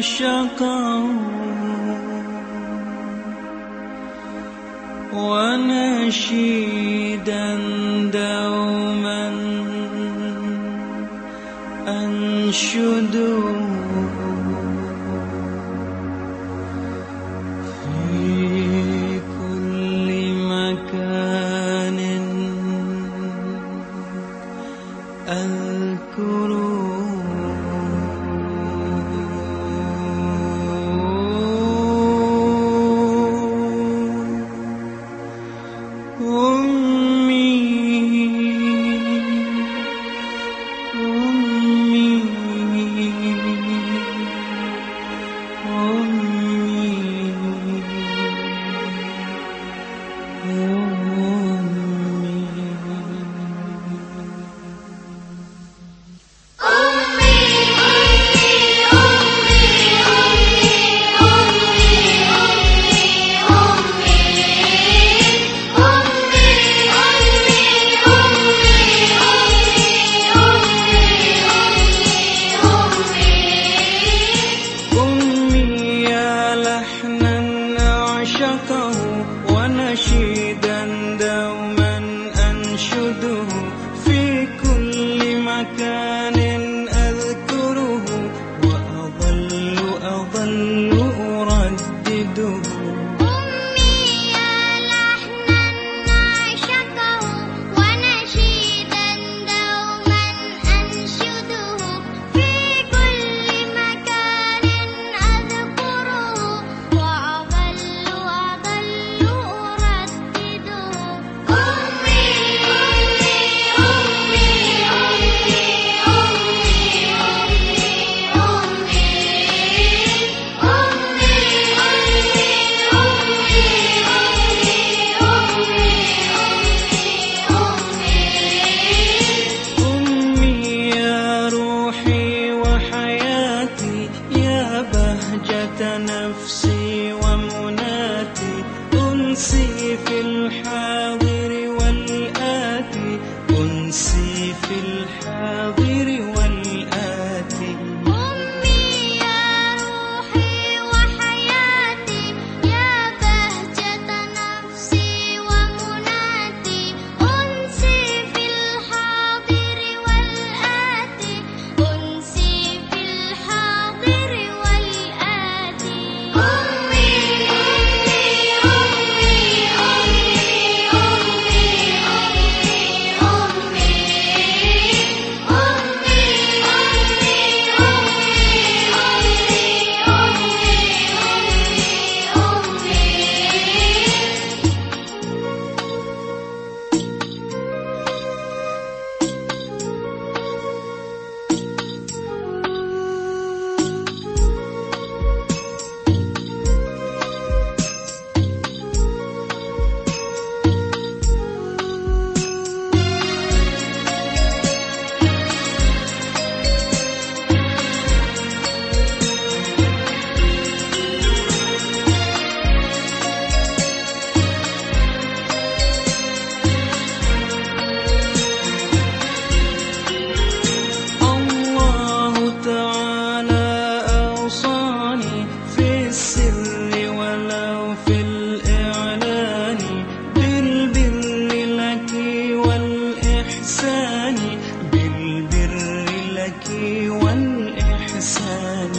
شقوا ونشيدا دوما أنشدوا في كل مكان أذكروا one نفسي بالبر لك والإحسان.